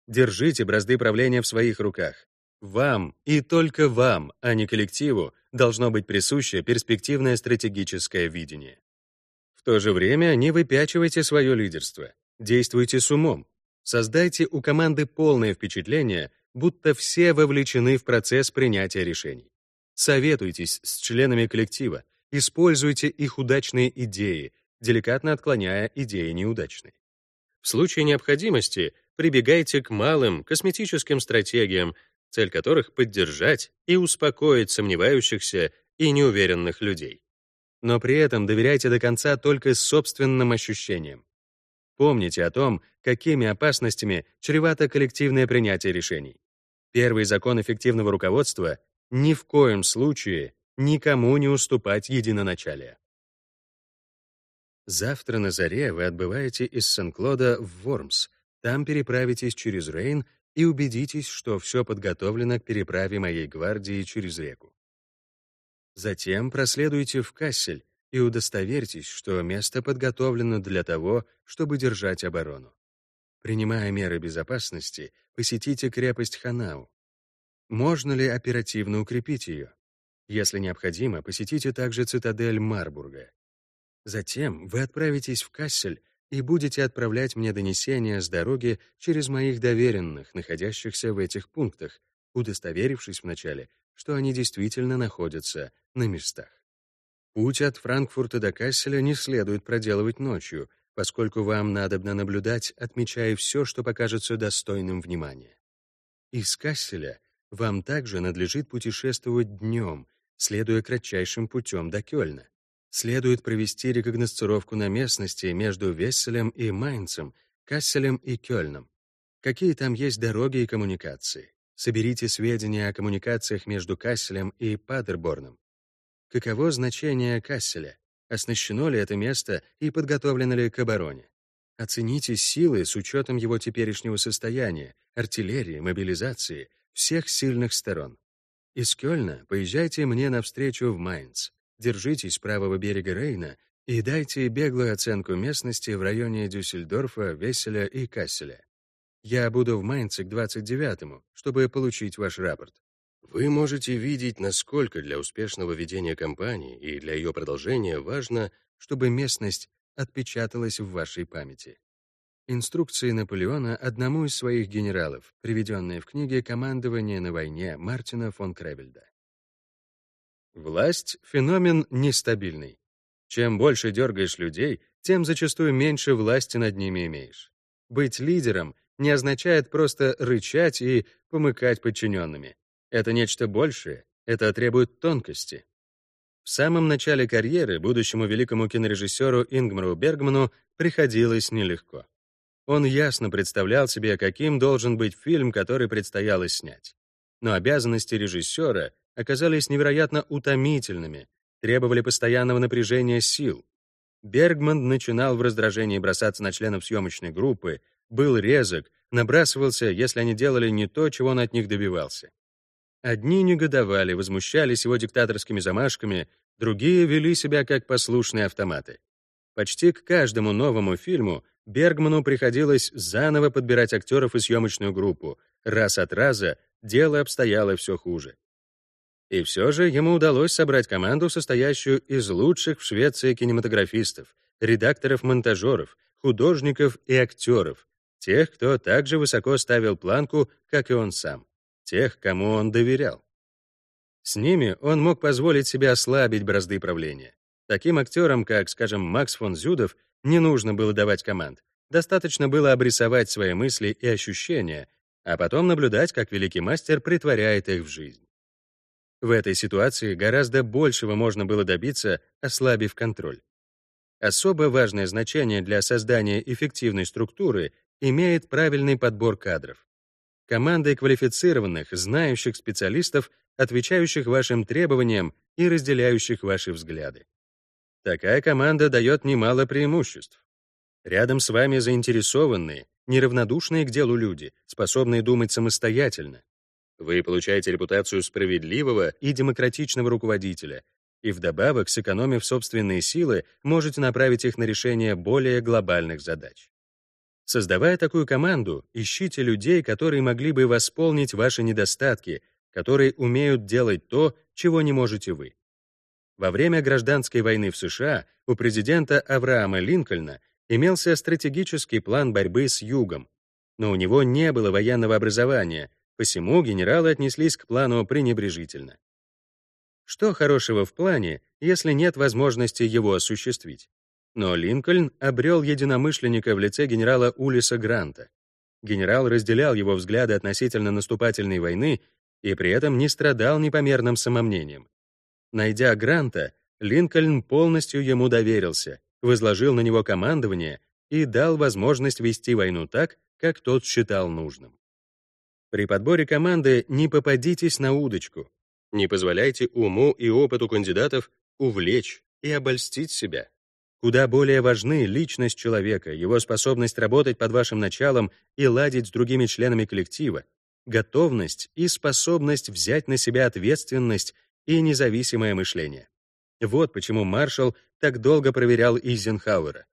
Держите бразды правления в своих руках. Вам и только вам, а не коллективу, должно быть присуще перспективное стратегическое видение. то же время не выпячивайте свое лидерство. Действуйте с умом. Создайте у команды полное впечатление, будто все вовлечены в процесс принятия решений. Советуйтесь с членами коллектива, используйте их удачные идеи, деликатно отклоняя идеи неудачные. В случае необходимости прибегайте к малым косметическим стратегиям, цель которых — поддержать и успокоить сомневающихся и неуверенных людей. Но при этом доверяйте до конца только собственным ощущениям. Помните о том, какими опасностями чревато коллективное принятие решений. Первый закон эффективного руководства — ни в коем случае никому не уступать единоначалие. Завтра на заре вы отбываете из Сен-Клода в Вормс, там переправитесь через Рейн и убедитесь, что все подготовлено к переправе моей гвардии через реку. Затем проследуйте в Кассель и удостоверьтесь, что место подготовлено для того, чтобы держать оборону. Принимая меры безопасности, посетите крепость Ханау. Можно ли оперативно укрепить ее? Если необходимо, посетите также цитадель Марбурга. Затем вы отправитесь в Кассель и будете отправлять мне донесения с дороги через моих доверенных, находящихся в этих пунктах, удостоверившись вначале, что они действительно находятся на местах. Путь от Франкфурта до Касселя не следует проделывать ночью, поскольку вам надобно наблюдать, отмечая все, что покажется достойным внимания. Из Касселя вам также надлежит путешествовать днем, следуя кратчайшим путем до Кёльна. Следует провести рекогносцировку на местности между Весселем и Майнцем, Касселем и Кёльном. Какие там есть дороги и коммуникации? Соберите сведения о коммуникациях между Касселем и Падерборном. Каково значение Касселя? Оснащено ли это место и подготовлено ли к обороне? Оцените силы с учетом его теперешнего состояния, артиллерии, мобилизации, всех сильных сторон. Из Кёльна поезжайте мне навстречу в Майнц. Держитесь правого берега Рейна и дайте беглую оценку местности в районе Дюссельдорфа, Веселя и Касселя. Я буду в Майнце к 29-му, чтобы получить ваш рапорт. Вы можете видеть, насколько для успешного ведения кампании и для ее продолжения важно, чтобы местность отпечаталась в вашей памяти. Инструкции Наполеона одному из своих генералов, приведенные в книге «Командование на войне» Мартина фон Кревельда. Власть — феномен нестабильный. Чем больше дергаешь людей, тем зачастую меньше власти над ними имеешь. Быть лидером не означает просто рычать и помыкать подчиненными. Это нечто большее, это требует тонкости. В самом начале карьеры будущему великому кинорежиссеру Ингмару Бергману приходилось нелегко. Он ясно представлял себе, каким должен быть фильм, который предстояло снять. Но обязанности режиссера оказались невероятно утомительными, требовали постоянного напряжения сил. Бергман начинал в раздражении бросаться на членов съемочной группы, был резок, набрасывался, если они делали не то, чего он от них добивался. Одни негодовали, возмущались его диктаторскими замашками, другие вели себя как послушные автоматы. Почти к каждому новому фильму Бергману приходилось заново подбирать актеров и съемочную группу. Раз от раза дело обстояло все хуже. И все же ему удалось собрать команду, состоящую из лучших в Швеции кинематографистов, редакторов-монтажеров, художников и актеров, тех, кто также высоко ставил планку, как и он сам тех, кому он доверял. С ними он мог позволить себе ослабить бразды правления. Таким актерам, как, скажем, Макс фон Зюдов, не нужно было давать команд. Достаточно было обрисовать свои мысли и ощущения, а потом наблюдать, как великий мастер притворяет их в жизнь. В этой ситуации гораздо большего можно было добиться, ослабив контроль. Особо важное значение для создания эффективной структуры имеет правильный подбор кадров командой квалифицированных, знающих специалистов, отвечающих вашим требованиям и разделяющих ваши взгляды. Такая команда дает немало преимуществ. Рядом с вами заинтересованные, неравнодушные к делу люди, способные думать самостоятельно. Вы получаете репутацию справедливого и демократичного руководителя, и вдобавок, сэкономив собственные силы, можете направить их на решение более глобальных задач. Создавая такую команду, ищите людей, которые могли бы восполнить ваши недостатки, которые умеют делать то, чего не можете вы. Во время гражданской войны в США у президента Авраама Линкольна имелся стратегический план борьбы с Югом, но у него не было военного образования, посему генералы отнеслись к плану пренебрежительно. Что хорошего в плане, если нет возможности его осуществить? Но Линкольн обрел единомышленника в лице генерала Улиса Гранта. Генерал разделял его взгляды относительно наступательной войны и при этом не страдал непомерным самомнением. Найдя Гранта, Линкольн полностью ему доверился, возложил на него командование и дал возможность вести войну так, как тот считал нужным. При подборе команды не попадитесь на удочку. Не позволяйте уму и опыту кандидатов увлечь и обольстить себя. Куда более важны личность человека, его способность работать под вашим началом и ладить с другими членами коллектива, готовность и способность взять на себя ответственность и независимое мышление. Вот почему маршал так долго проверял Эйзенхауэра.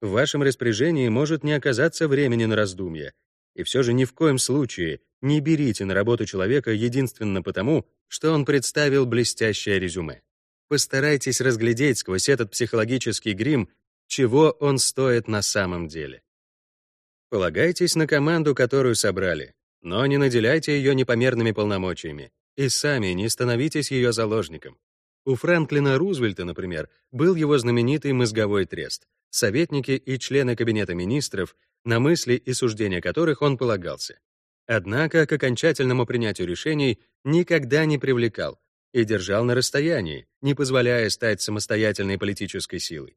В вашем распоряжении может не оказаться времени на раздумья, и все же ни в коем случае не берите на работу человека единственно потому, что он представил блестящее резюме. Постарайтесь разглядеть сквозь этот психологический грим, чего он стоит на самом деле. Полагайтесь на команду, которую собрали, но не наделяйте ее непомерными полномочиями, и сами не становитесь ее заложником. У Франклина Рузвельта, например, был его знаменитый мозговой трест, советники и члены Кабинета министров, на мысли и суждения которых он полагался. Однако к окончательному принятию решений никогда не привлекал и держал на расстоянии, не позволяя стать самостоятельной политической силой.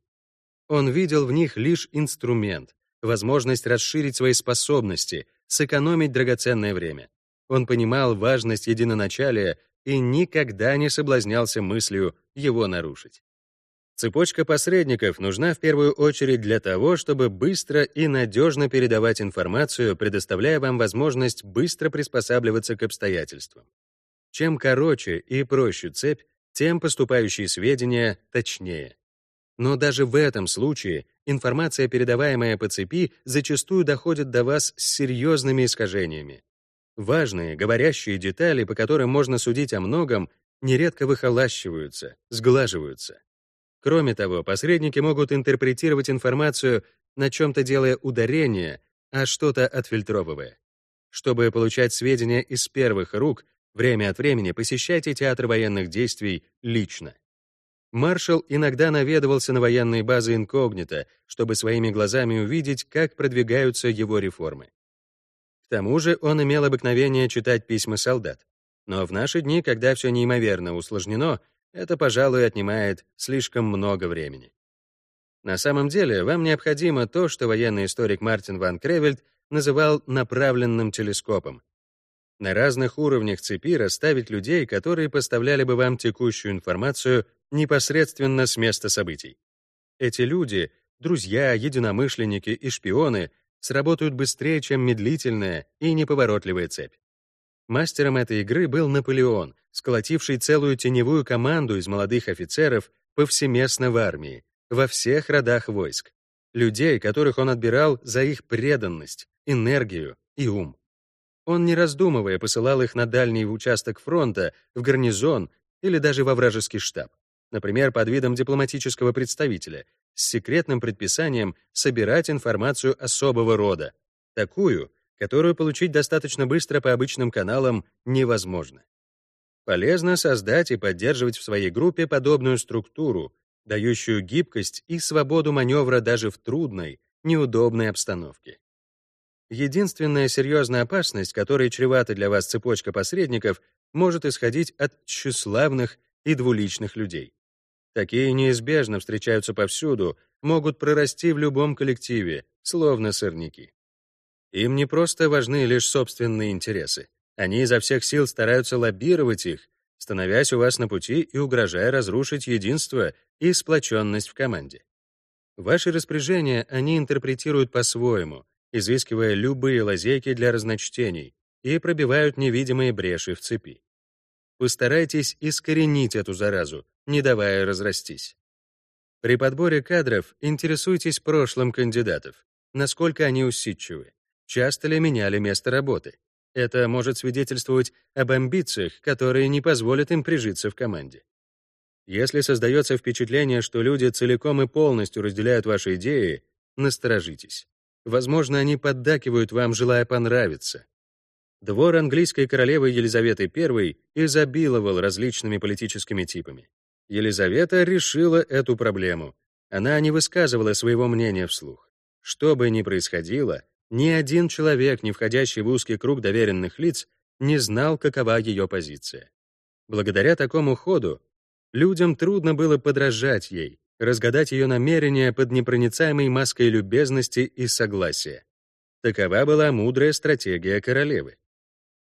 Он видел в них лишь инструмент, возможность расширить свои способности, сэкономить драгоценное время. Он понимал важность единоначалия и никогда не соблазнялся мыслью его нарушить. Цепочка посредников нужна в первую очередь для того, чтобы быстро и надежно передавать информацию, предоставляя вам возможность быстро приспосабливаться к обстоятельствам. Чем короче и проще цепь, тем поступающие сведения точнее. Но даже в этом случае информация, передаваемая по цепи, зачастую доходит до вас с серьезными искажениями. Важные, говорящие детали, по которым можно судить о многом, нередко выхолащиваются, сглаживаются. Кроме того, посредники могут интерпретировать информацию, на чем-то делая ударение, а что-то отфильтровывая. Чтобы получать сведения из первых рук, время от времени посещайте театр военных действий лично. Маршал иногда наведывался на военные базы инкогнито, чтобы своими глазами увидеть, как продвигаются его реформы тому же он имел обыкновение читать письма солдат. Но в наши дни, когда все неимоверно усложнено, это, пожалуй, отнимает слишком много времени. На самом деле, вам необходимо то, что военный историк Мартин ван Кревельд называл направленным телескопом. На разных уровнях цепи расставить людей, которые поставляли бы вам текущую информацию непосредственно с места событий. Эти люди — друзья, единомышленники и шпионы сработают быстрее, чем медлительная и неповоротливая цепь. Мастером этой игры был Наполеон, сколотивший целую теневую команду из молодых офицеров повсеместно в армии, во всех родах войск. Людей, которых он отбирал за их преданность, энергию и ум. Он, не раздумывая, посылал их на дальний участок фронта, в гарнизон или даже во вражеский штаб, например, под видом дипломатического представителя, с секретным предписанием собирать информацию особого рода, такую, которую получить достаточно быстро по обычным каналам невозможно. Полезно создать и поддерживать в своей группе подобную структуру, дающую гибкость и свободу маневра даже в трудной, неудобной обстановке. Единственная серьезная опасность, которой чревата для вас цепочка посредников, может исходить от тщеславных и двуличных людей. Такие неизбежно встречаются повсюду, могут прорасти в любом коллективе, словно сорняки. Им не просто важны лишь собственные интересы. Они изо всех сил стараются лоббировать их, становясь у вас на пути и угрожая разрушить единство и сплоченность в команде. Ваши распоряжения они интерпретируют по-своему, изыскивая любые лазейки для разночтений и пробивают невидимые бреши в цепи. Постарайтесь искоренить эту заразу, не давая разрастись. При подборе кадров интересуйтесь прошлым кандидатов, насколько они усидчивы, часто ли меняли место работы. Это может свидетельствовать об амбициях, которые не позволят им прижиться в команде. Если создается впечатление, что люди целиком и полностью разделяют ваши идеи, насторожитесь. Возможно, они поддакивают вам, желая понравиться. Двор английской королевы Елизаветы I изобиловал различными политическими типами. Елизавета решила эту проблему. Она не высказывала своего мнения вслух. Что бы ни происходило, ни один человек, не входящий в узкий круг доверенных лиц, не знал, какова ее позиция. Благодаря такому ходу людям трудно было подражать ей, разгадать ее намерения под непроницаемой маской любезности и согласия. Такова была мудрая стратегия королевы.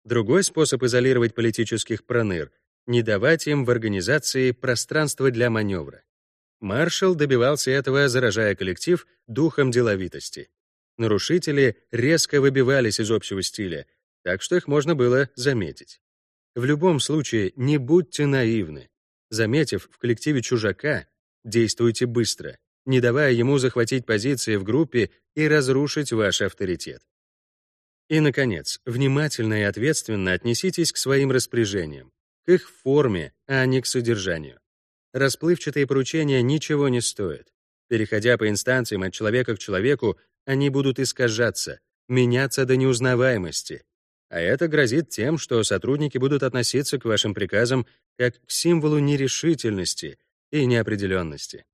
Другой способ изолировать политических проныр — не давать им в организации пространства для маневра. Маршал добивался этого, заражая коллектив духом деловитости. Нарушители резко выбивались из общего стиля, так что их можно было заметить. В любом случае, не будьте наивны. Заметив в коллективе чужака, действуйте быстро, не давая ему захватить позиции в группе и разрушить ваш авторитет. И, наконец, внимательно и ответственно отнеситесь к своим распоряжениям, к их форме, а не к содержанию. Расплывчатые поручения ничего не стоят. Переходя по инстанциям от человека к человеку, они будут искажаться, меняться до неузнаваемости. А это грозит тем, что сотрудники будут относиться к вашим приказам как к символу нерешительности и неопределенности.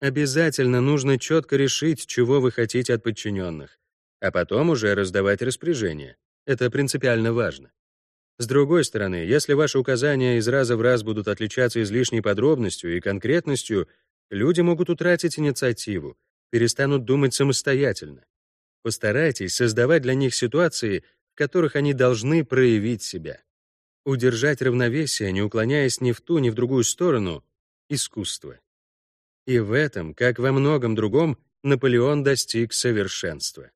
Обязательно нужно четко решить, чего вы хотите от подчиненных, а потом уже раздавать распоряжения. Это принципиально важно. С другой стороны, если ваши указания из раза в раз будут отличаться излишней подробностью и конкретностью, люди могут утратить инициативу, перестанут думать самостоятельно. Постарайтесь создавать для них ситуации, в которых они должны проявить себя. Удержать равновесие, не уклоняясь ни в ту, ни в другую сторону — искусство. И в этом, как во многом другом, Наполеон достиг совершенства.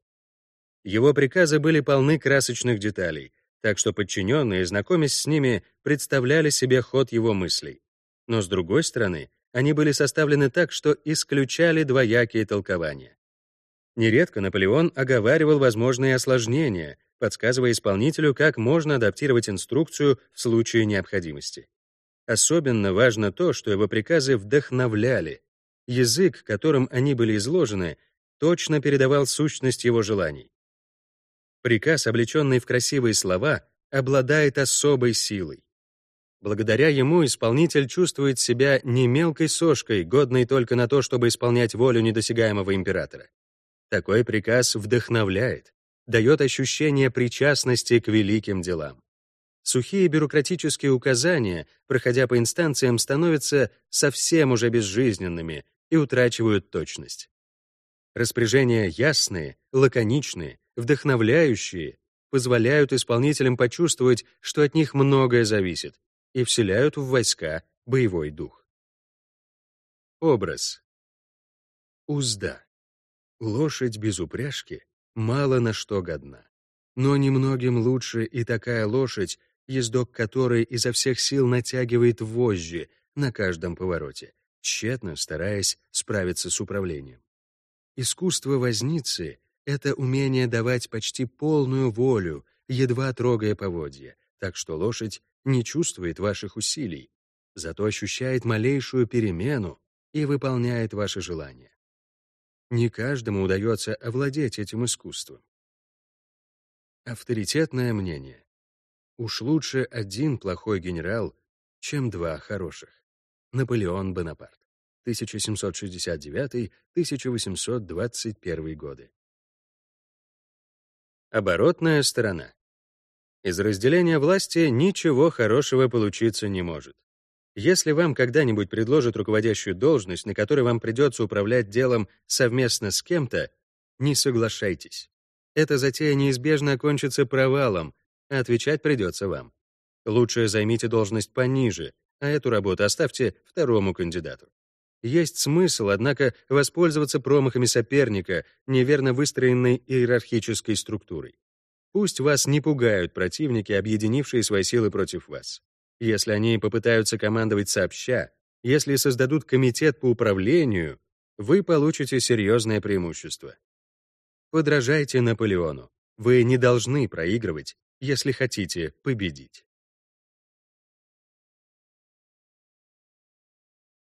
Его приказы были полны красочных деталей, так что подчиненные, знакомясь с ними, представляли себе ход его мыслей. Но с другой стороны, они были составлены так, что исключали двоякие толкования. Нередко Наполеон оговаривал возможные осложнения, подсказывая исполнителю, как можно адаптировать инструкцию в случае необходимости. Особенно важно то, что его приказы вдохновляли. Язык, которым они были изложены, точно передавал сущность его желаний. Приказ, облеченный в красивые слова, обладает особой силой. Благодаря ему исполнитель чувствует себя не мелкой сошкой, годной только на то, чтобы исполнять волю недосягаемого императора. Такой приказ вдохновляет, дает ощущение причастности к великим делам. Сухие бюрократические указания, проходя по инстанциям, становятся совсем уже безжизненными и утрачивают точность. Распоряжения ясные, лаконичные, вдохновляющие, позволяют исполнителям почувствовать, что от них многое зависит, и вселяют в войска боевой дух. Образ. Узда. Лошадь без упряжки мало на что годна. Но немногим лучше и такая лошадь, ездок которой изо всех сил натягивает вожжи на каждом повороте, тщетно стараясь справиться с управлением. Искусство возницы — это умение давать почти полную волю, едва трогая поводья, так что лошадь не чувствует ваших усилий, зато ощущает малейшую перемену и выполняет ваши желания. Не каждому удается овладеть этим искусством. Авторитетное мнение. Уж лучше один плохой генерал, чем два хороших. Наполеон Бонапарт. 1769-1821 годы. Оборотная сторона. Из разделения власти ничего хорошего получиться не может. Если вам когда-нибудь предложат руководящую должность, на которой вам придется управлять делом совместно с кем-то, не соглашайтесь. Эта затея неизбежно окончится провалом, а отвечать придется вам. Лучше займите должность пониже, а эту работу оставьте второму кандидату. Есть смысл, однако, воспользоваться промахами соперника, неверно выстроенной иерархической структурой. Пусть вас не пугают противники, объединившие свои силы против вас. Если они попытаются командовать сообща, если создадут комитет по управлению, вы получите серьезное преимущество. Подражайте Наполеону. Вы не должны проигрывать, если хотите победить.